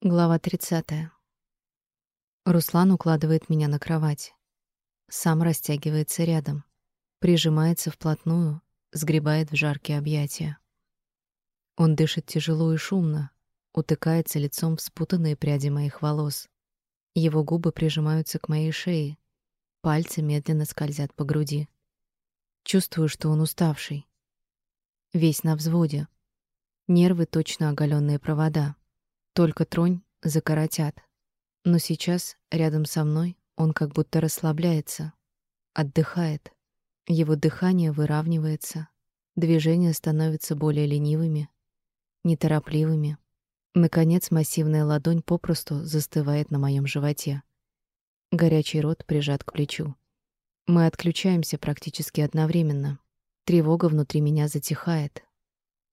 Глава 30. Руслан укладывает меня на кровать. Сам растягивается рядом, прижимается вплотную, сгребает в жаркие объятия. Он дышит тяжело и шумно, утыкается лицом в спутанные пряди моих волос. Его губы прижимаются к моей шее, пальцы медленно скользят по груди. Чувствую, что он уставший. Весь на взводе. Нервы точно оголенные провода. Только тронь закоротят. Но сейчас рядом со мной он как будто расслабляется, отдыхает. Его дыхание выравнивается, движения становятся более ленивыми, неторопливыми. Наконец массивная ладонь попросту застывает на моем животе. Горячий рот прижат к плечу. Мы отключаемся практически одновременно. Тревога внутри меня затихает.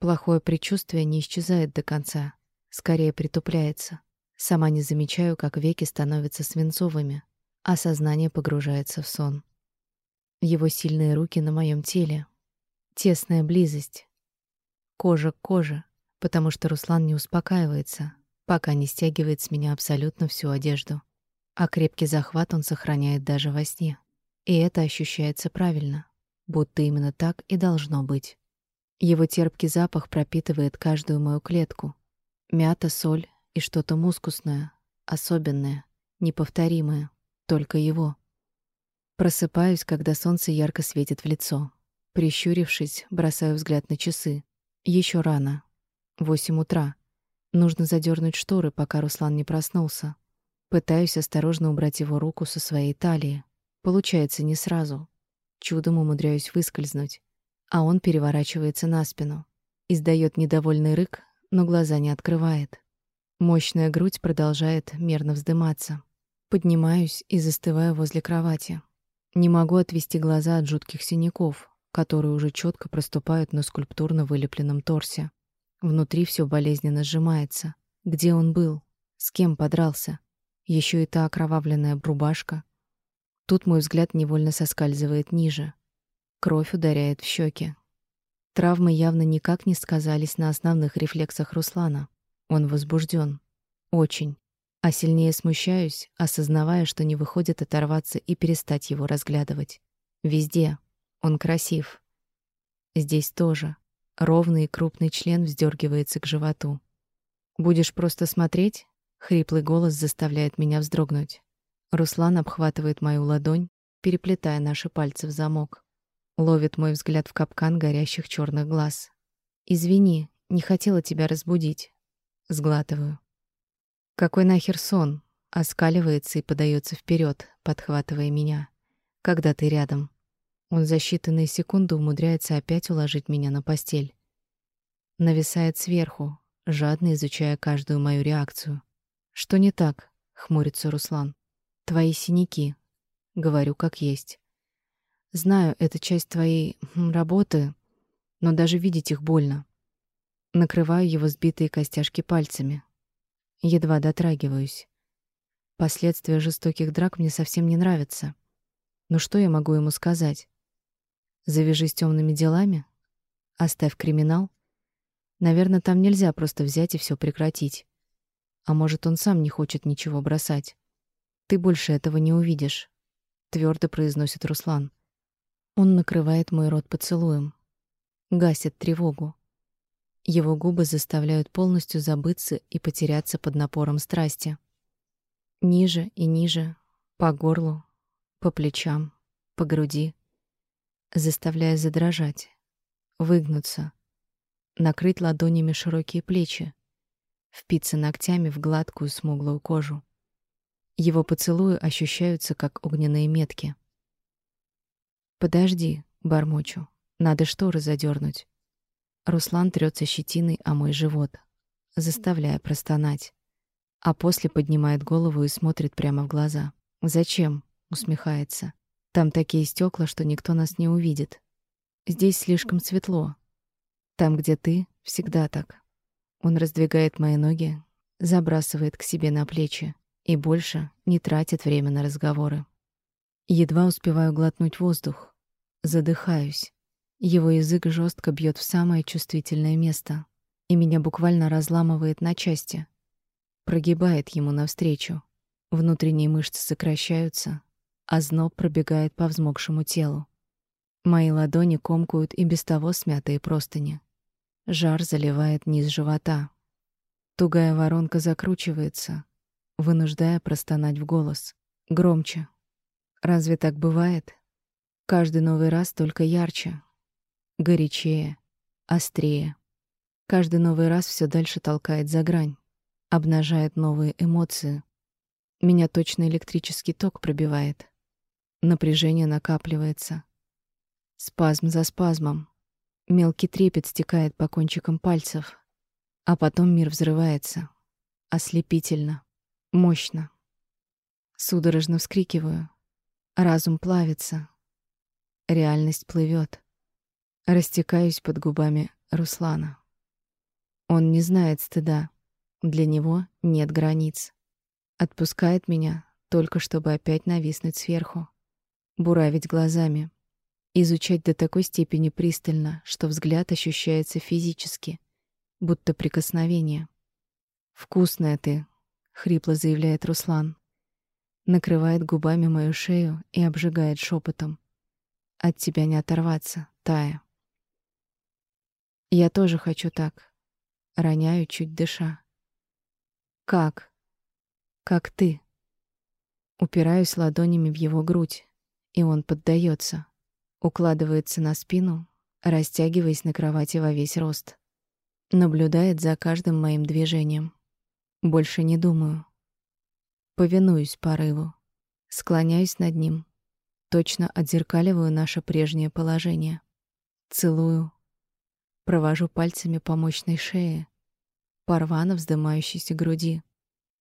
Плохое предчувствие не исчезает до конца скорее притупляется. Сама не замечаю, как веки становятся свинцовыми, а сознание погружается в сон. Его сильные руки на моем теле. Тесная близость. Кожа к коже, потому что Руслан не успокаивается, пока не стягивает с меня абсолютно всю одежду. А крепкий захват он сохраняет даже во сне. И это ощущается правильно, будто именно так и должно быть. Его терпкий запах пропитывает каждую мою клетку, Мята, соль и что-то мускусное, особенное, неповторимое, только его. Просыпаюсь, когда солнце ярко светит в лицо. Прищурившись, бросаю взгляд на часы. Еще рано. Восемь утра. Нужно задернуть шторы, пока Руслан не проснулся. Пытаюсь осторожно убрать его руку со своей талии. Получается не сразу. Чудом умудряюсь выскользнуть, а он переворачивается на спину. Издает недовольный рык, но глаза не открывает. Мощная грудь продолжает мерно вздыматься. Поднимаюсь и застываю возле кровати. Не могу отвести глаза от жутких синяков, которые уже четко проступают на скульптурно вылепленном торсе. Внутри все болезненно сжимается. Где он был? С кем подрался? Еще и та окровавленная рубашка. Тут мой взгляд невольно соскальзывает ниже. Кровь ударяет в щеки. Травмы явно никак не сказались на основных рефлексах Руслана. Он возбужден, Очень. А сильнее смущаюсь, осознавая, что не выходит оторваться и перестать его разглядывать. Везде. Он красив. Здесь тоже. Ровный и крупный член вздергивается к животу. «Будешь просто смотреть?» Хриплый голос заставляет меня вздрогнуть. Руслан обхватывает мою ладонь, переплетая наши пальцы в замок. Ловит мой взгляд в капкан горящих черных глаз. Извини, не хотела тебя разбудить. Сглатываю. Какой нахер сон? Оскаливается и подается вперед, подхватывая меня. Когда ты рядом. Он за считанные секунды умудряется опять уложить меня на постель. Нависает сверху, жадно изучая каждую мою реакцию. Что не так? хмурится Руслан. Твои синяки. Говорю как есть. Знаю, это часть твоей работы, но даже видеть их больно. Накрываю его сбитые костяшки пальцами. Едва дотрагиваюсь. Последствия жестоких драк мне совсем не нравятся. Но что я могу ему сказать? Завяжись темными делами? Оставь криминал? Наверное, там нельзя просто взять и все прекратить. А может, он сам не хочет ничего бросать. Ты больше этого не увидишь, твердо произносит Руслан. Он накрывает мой рот поцелуем, гасит тревогу. Его губы заставляют полностью забыться и потеряться под напором страсти. Ниже и ниже, по горлу, по плечам, по груди, заставляя задрожать, выгнуться, накрыть ладонями широкие плечи, впиться ногтями в гладкую смуглую кожу. Его поцелуи ощущаются как огненные метки — «Подожди», — бормочу. «Надо шторы задернуть. Руслан трется щетиной о мой живот, заставляя простонать. А после поднимает голову и смотрит прямо в глаза. «Зачем?» — усмехается. «Там такие стекла, что никто нас не увидит. Здесь слишком светло. Там, где ты, всегда так». Он раздвигает мои ноги, забрасывает к себе на плечи и больше не тратит время на разговоры. Едва успеваю глотнуть воздух. Задыхаюсь. Его язык жестко бьет в самое чувствительное место, и меня буквально разламывает на части. прогибает ему навстречу. Внутренние мышцы сокращаются, а зноб пробегает по взмокшему телу. Мои ладони комкают и без того смятые простыни. Жар заливает низ живота. Тугая воронка закручивается, вынуждая простонать в голос. Громче. Разве так бывает? Каждый новый раз только ярче, горячее, острее. Каждый новый раз все дальше толкает за грань, обнажает новые эмоции. Меня точно электрический ток пробивает. Напряжение накапливается. Спазм за спазмом. Мелкий трепет стекает по кончикам пальцев. А потом мир взрывается. Ослепительно. Мощно. Судорожно вскрикиваю. Разум плавится. Реальность плывет. Растекаюсь под губами Руслана. Он не знает стыда. Для него нет границ. Отпускает меня, только чтобы опять нависнуть сверху. Буравить глазами. Изучать до такой степени пристально, что взгляд ощущается физически, будто прикосновение. «Вкусная ты», — хрипло заявляет Руслан. Накрывает губами мою шею и обжигает шепотом. От тебя не оторваться, Тая. Я тоже хочу так. Роняю, чуть дыша. Как? Как ты? Упираюсь ладонями в его грудь, и он поддается, укладывается на спину, растягиваясь на кровати во весь рост. Наблюдает за каждым моим движением. Больше не думаю. Повинуюсь порыву. Склоняюсь над ним, Точно отзеркаливаю наше прежнее положение. Целую. Провожу пальцами по мощной шее, по рвано вздымающейся груди.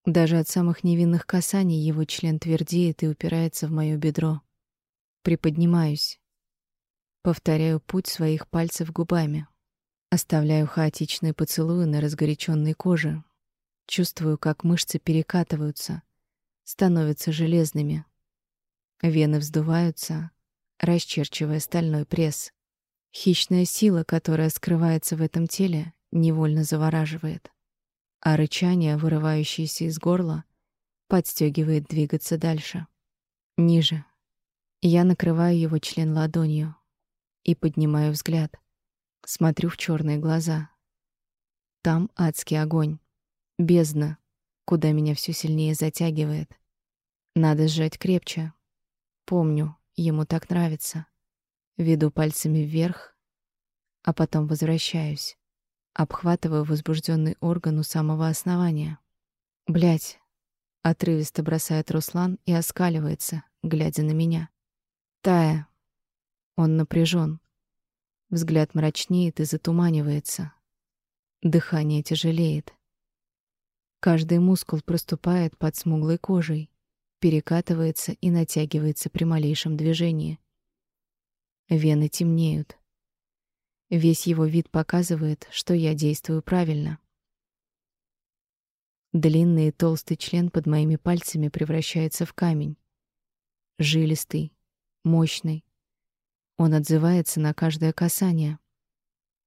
Даже от самых невинных касаний его член твердеет и упирается в моё бедро. Приподнимаюсь. Повторяю путь своих пальцев губами. Оставляю хаотичные поцелуи на разгоряченной коже. Чувствую, как мышцы перекатываются, становятся железными. Вены вздуваются, расчерчивая стальной пресс. Хищная сила, которая скрывается в этом теле, невольно завораживает. А рычание, вырывающееся из горла, подстегивает двигаться дальше. Ниже. Я накрываю его член ладонью и поднимаю взгляд. Смотрю в черные глаза. Там адский огонь. Бездна, куда меня все сильнее затягивает. Надо сжать крепче, Помню, ему так нравится. Веду пальцами вверх, а потом возвращаюсь. Обхватываю возбужденный орган у самого основания. Блять, отрывисто бросает Руслан и оскаливается, глядя на меня. Тая. Он напряжен. Взгляд мрачнеет и затуманивается. Дыхание тяжелеет. Каждый мускул проступает под смуглой кожей перекатывается и натягивается при малейшем движении. Вены темнеют. Весь его вид показывает, что я действую правильно. Длинный и толстый член под моими пальцами превращается в камень. Жилистый, мощный. Он отзывается на каждое касание.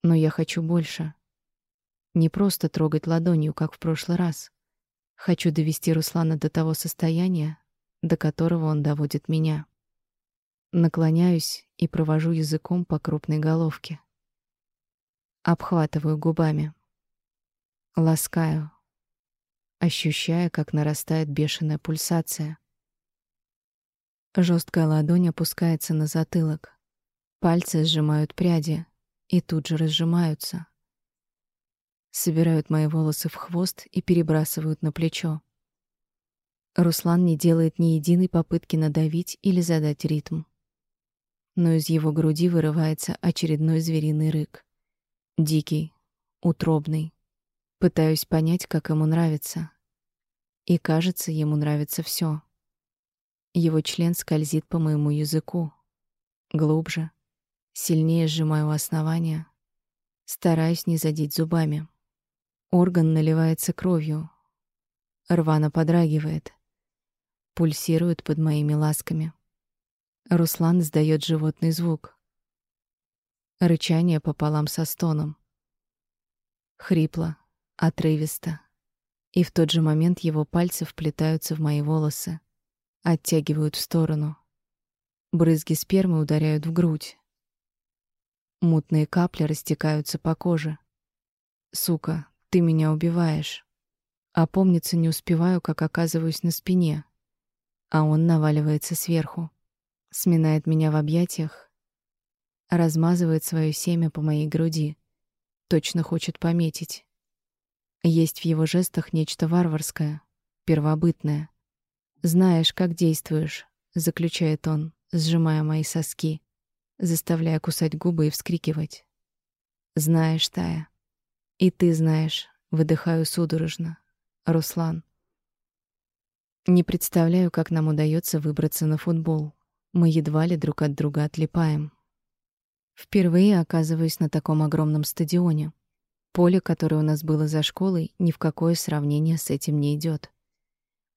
Но я хочу больше. Не просто трогать ладонью, как в прошлый раз. Хочу довести Руслана до того состояния, до которого он доводит меня. Наклоняюсь и провожу языком по крупной головке. Обхватываю губами. Ласкаю, ощущая, как нарастает бешеная пульсация. Жесткая ладонь опускается на затылок. Пальцы сжимают пряди и тут же разжимаются. Собирают мои волосы в хвост и перебрасывают на плечо. Руслан не делает ни единой попытки надавить или задать ритм. Но из его груди вырывается очередной звериный рык. Дикий, утробный. Пытаюсь понять, как ему нравится. И кажется, ему нравится все. Его член скользит по моему языку. Глубже. Сильнее сжимаю основание. Стараюсь не задеть зубами. Орган наливается кровью. Рвано подрагивает пульсирует под моими ласками. Руслан издает животный звук. Рычание пополам со стоном. Хрипло, отрывисто, И в тот же момент его пальцы вплетаются в мои волосы, оттягивают в сторону. Брызги спермы ударяют в грудь. Мутные капли растекаются по коже. Сука, ты меня убиваешь. Опомниться не успеваю, как оказываюсь на спине, а он наваливается сверху, сминает меня в объятиях, размазывает свое семя по моей груди, точно хочет пометить. Есть в его жестах нечто варварское, первобытное. «Знаешь, как действуешь», — заключает он, сжимая мои соски, заставляя кусать губы и вскрикивать. «Знаешь, Тая, и ты знаешь», — выдыхаю судорожно. «Руслан». Не представляю, как нам удается выбраться на футбол. Мы едва ли друг от друга отлипаем. Впервые оказываюсь на таком огромном стадионе. Поле, которое у нас было за школой, ни в какое сравнение с этим не идет.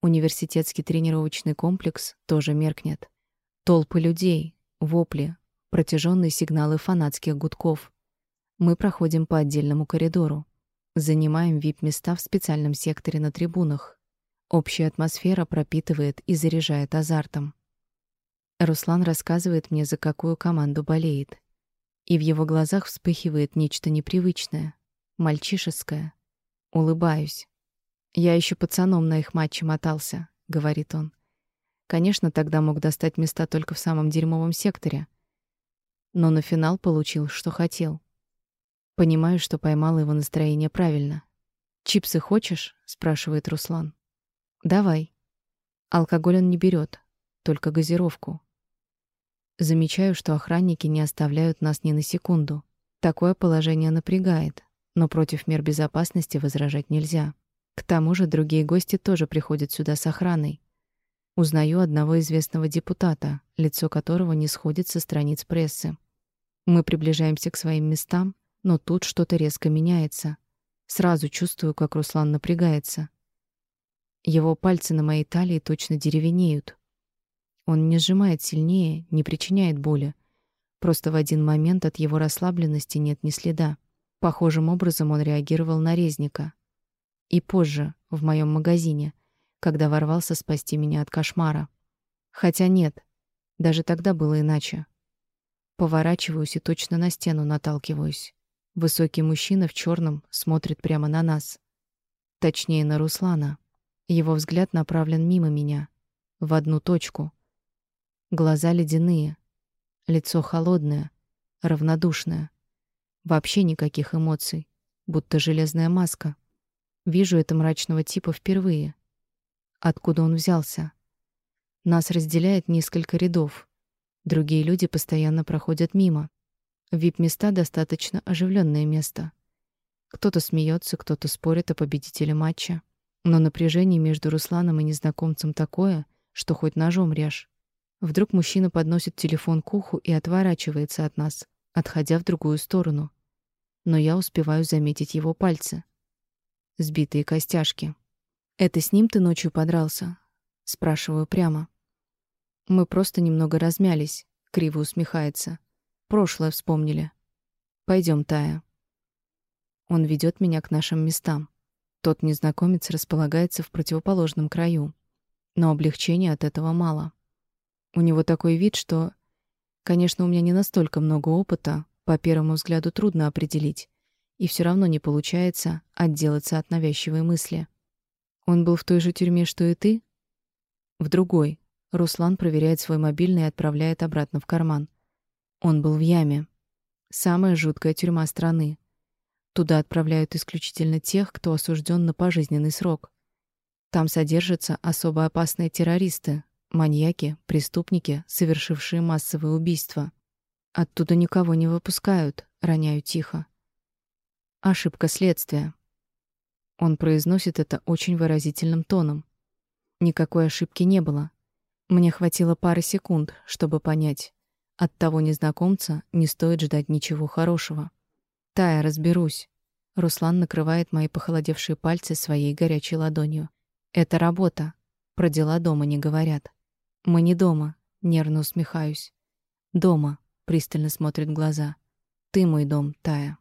Университетский тренировочный комплекс тоже меркнет. Толпы людей, вопли, протяженные сигналы фанатских гудков. Мы проходим по отдельному коридору. Занимаем вип-места в специальном секторе на трибунах. Общая атмосфера пропитывает и заряжает азартом. Руслан рассказывает мне, за какую команду болеет. И в его глазах вспыхивает нечто непривычное — мальчишеское. Улыбаюсь. Я еще пацаном на их матче мотался, говорит он. Конечно, тогда мог достать места только в самом дерьмовом секторе. Но на финал получил, что хотел. Понимаю, что поймал его настроение правильно. «Чипсы хочешь?» — спрашивает Руслан. «Давай». Алкоголь он не берет, только газировку. Замечаю, что охранники не оставляют нас ни на секунду. Такое положение напрягает, но против мер безопасности возражать нельзя. К тому же другие гости тоже приходят сюда с охраной. Узнаю одного известного депутата, лицо которого не сходит со страниц прессы. Мы приближаемся к своим местам, но тут что-то резко меняется. Сразу чувствую, как Руслан напрягается. Его пальцы на моей талии точно деревенеют. Он не сжимает сильнее, не причиняет боли. Просто в один момент от его расслабленности нет ни следа. Похожим образом он реагировал на резника. И позже, в моем магазине, когда ворвался спасти меня от кошмара. Хотя нет, даже тогда было иначе. Поворачиваюсь и точно на стену наталкиваюсь. Высокий мужчина в черном смотрит прямо на нас. Точнее, на Руслана. Его взгляд направлен мимо меня, в одну точку. Глаза ледяные, лицо холодное, равнодушное. Вообще никаких эмоций, будто железная маска. Вижу это мрачного типа впервые. Откуда он взялся? Нас разделяет несколько рядов. Другие люди постоянно проходят мимо. Вип-места достаточно оживленное место. Кто-то смеется, кто-то спорит о победителе матча. Но напряжение между Русланом и незнакомцем такое, что хоть ножом режь. Вдруг мужчина подносит телефон к уху и отворачивается от нас, отходя в другую сторону. Но я успеваю заметить его пальцы. Сбитые костяшки. «Это с ним ты ночью подрался?» Спрашиваю прямо. Мы просто немного размялись, криво усмехается. Прошлое вспомнили. Пойдем, Тая. Он ведет меня к нашим местам. Тот незнакомец располагается в противоположном краю. Но облегчения от этого мало. У него такой вид, что... Конечно, у меня не настолько много опыта, по первому взгляду трудно определить, и все равно не получается отделаться от навязчивой мысли. Он был в той же тюрьме, что и ты? В другой. Руслан проверяет свой мобильный и отправляет обратно в карман. Он был в яме. Самая жуткая тюрьма страны. Туда отправляют исключительно тех, кто осужден на пожизненный срок. Там содержатся особо опасные террористы, маньяки, преступники, совершившие массовые убийства. Оттуда никого не выпускают, роняю тихо. Ошибка следствия. Он произносит это очень выразительным тоном. Никакой ошибки не было. Мне хватило пары секунд, чтобы понять. От того незнакомца не стоит ждать ничего хорошего. Тая, разберусь. Руслан накрывает мои похолодевшие пальцы своей горячей ладонью. Это работа. Про дела дома не говорят. Мы не дома, нервно усмехаюсь. Дома, пристально смотрит глаза. Ты мой дом, Тая.